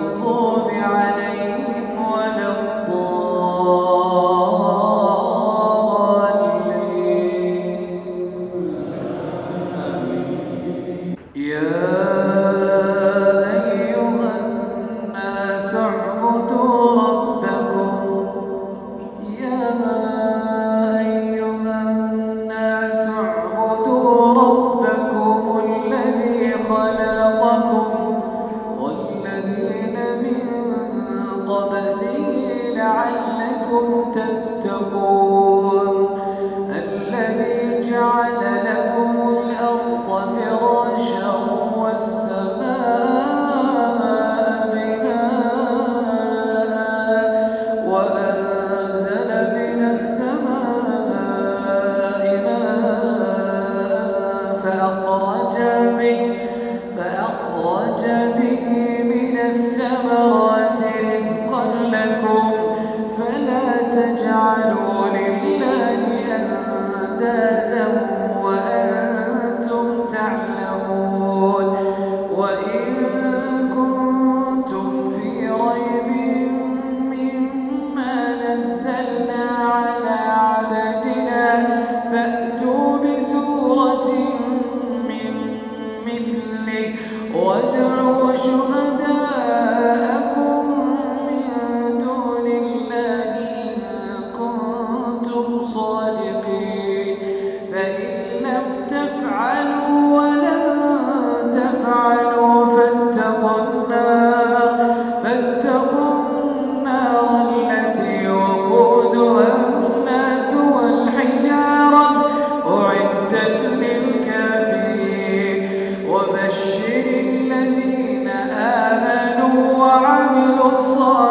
عليهم لعلكم تتقون الصالحين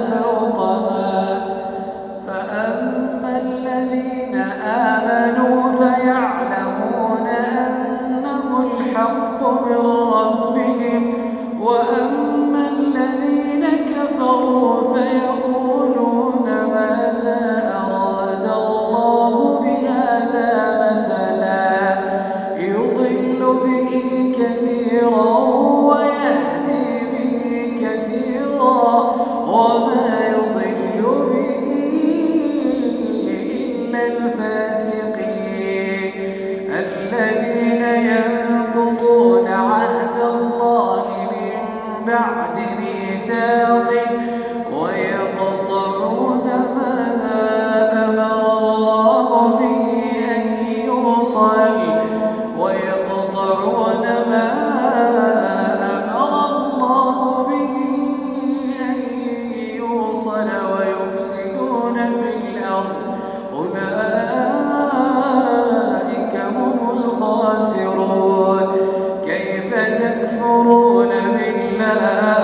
يؤمنون بالله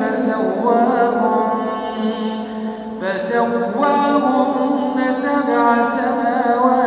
فسواهن فسواهن سبع سماوات